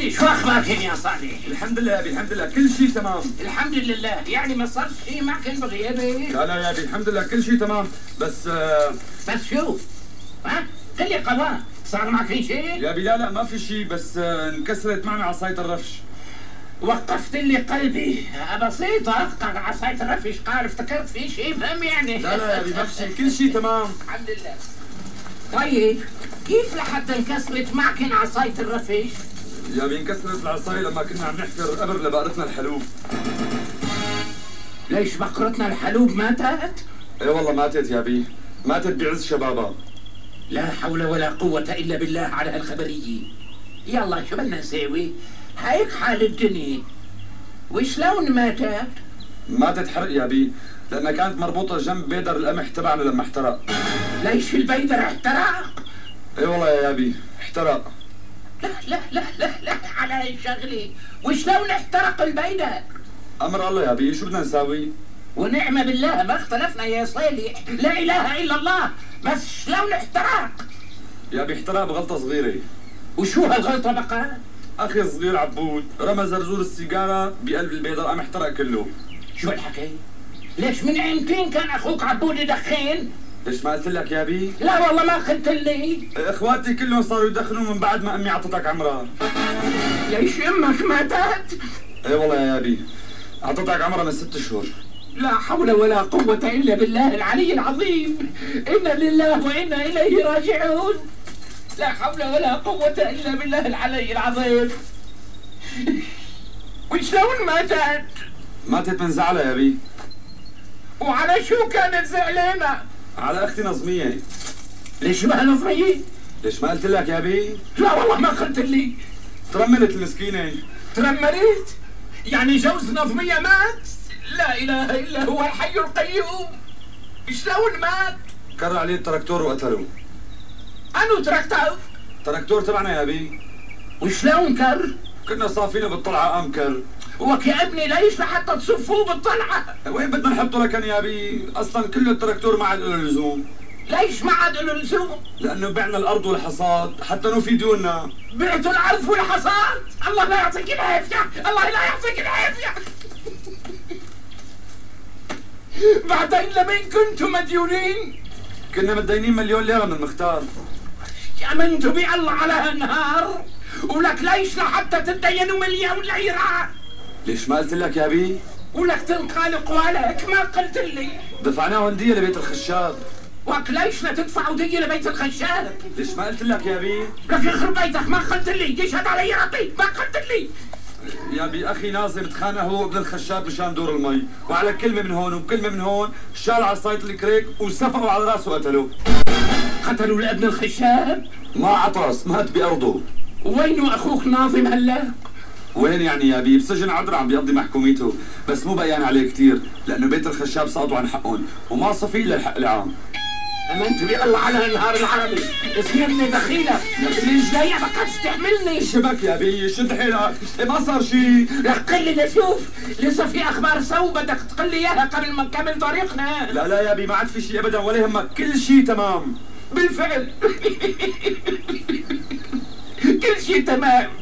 لي شو أخبارك يا صالح الحمد لله يا أبي الحمد لله. كل شيء تمام. الحمد لله. يعني ما صار شيء معك بغيابي لا لا يا أبي الحمد لله. كل شيء تمام. بس آه بس شو؟ ها؟ قل لي قضاء. صار معك شيء؟ يا أبي لا لا ما في شيء. بس آه انكسرت معنا عصاية الرفش. وقفت لي قلبي. بسيطة قال عصاية الرفش. قال؟ افتكرت في شيء مهم يعني. لا لا يا أبي ما في شيء. كل شيء تمام. الحمد لله. طيب كيف لحتى انكسرت معك عصاية الرفش؟ يا ابي انكسرت العصاية لما كنا عم نحفر قبر لبقرتنا الحلوب ليش بقرتنا الحلوب ماتت؟ اي والله ماتت يا أبي ماتت بعز شبابها لا حول ولا قوة إلا بالله على هالخبرية يلا شو بدنا نساوي؟ هيك حال الدنيا وشلون ماتت؟ ماتت حرق يا أبي لأنها كانت مربوطة جنب بيدر القمح تبعنا لما احترق ليش البيدر احترق؟ اي والله يا أبي احترق لا لا لا لا على هاي الشغلة وشلون احترق البيدر؟ أمر الله يا أبي شو بدنا نساوي؟ ونعم بالله ما اختلفنا يا صالح لا إله إلا الله بس شلون احترق؟ يا أبي احترق بغلطة صغيرة وشو هالغلطة بقى؟ أخي الصغير عبود رمى زرزور السيجارة بقلب البيدر قام احترق كله شو الحكاية؟ ليش من ايمتين كان أخوك عبود يدخن؟ ليش ما قلت لك يا بي لا والله ما قلت لي إخواتي كلهم صاروا يدخنوا من بعد ما أمي عطتك عمرها ليش أمك ماتت؟ اي والله يا بي عطتك عمرها من ست شهور لا حول ولا قوة إلا بالله العلي العظيم إنا لله وإنا إليه راجعون لا حول ولا قوة إلا بالله العلي العظيم وشلون ماتت؟ ماتت من زعلها يا بي وعلى شو كانت زعلانة؟ على أختي نظمية ليش ما نظرية؟ ليش ما قلت لك يا بي لا والله ما قلت لي ترملت المسكينة ترملت؟ يعني جوز نظمية مات؟ لا إله إلا هو الحي القيوم شلون مات؟ كر عليه التراكتور وقتله أنو تراكتور؟ تراكتور تبعنا يا بي وشلون كر؟ كنا صافينه بالطلعة قام كر وك يا ابني ليش لحتى تصفوه بالطلعة؟ وين بدنا نحطه لكن يا بي أصلا كل التراكتور ما عاد له لزوم ليش ما عاد له لزوم؟ لأنه بعنا الأرض والحصاد حتى نوفي ديوننا بعتوا الأرض والحصاد؟ الله لا يعطيك العافية، الله لا يعطيك العافية. بعدين لمين كنتم مديونين؟ كنا متدينين مليون ليرة من المختار امنتوا بالله على هالنهار ولك ليش لحتى تدينوا مليون ليرة؟ ليش ما قلت لك يا بي ولك تنقال قوالك ما قلت لي دفعناهن دية لبيت الخشاب ليش لتدفعوا دية لبيت الخشاب؟ ليش ما قلت لك يا بي لك يخرب بيتك ما قلت لي. يشهد علي ربي ما قلت لي. يا بي أخي ناظم تخانق هو وابن الخشاب مشان دور المي. وعلى كلمه من هون وكلمه من هون شال عصاية الكريك وسفقوا على راسه وقتلوه. قتلوا لابن الخشاب؟ ما عطس مات بارضه وينه أخوك ناظم هلا؟ وين يعني يا بي بسجن عذرا عم بيقضي محكوميته. بس مو بيان عليه كثير لأنه بيت الخشاب سقطوا عن حقهم وما صفي الا الحق العام. أمنت بالله على النهار العربي. اسمعني دخيلة الجاية ما كانتش تحملني شبك يا بي شد حيلك. ما صار لك قل لي لشوف لسه في أخبار سو بدك تقول لي اياها قبل ما نكمل طريقنا. لا لا يا بي ما عاد في شيء ابدا ولا يهمك. كل شيء تمام. بالفعل. كل شيء تمام.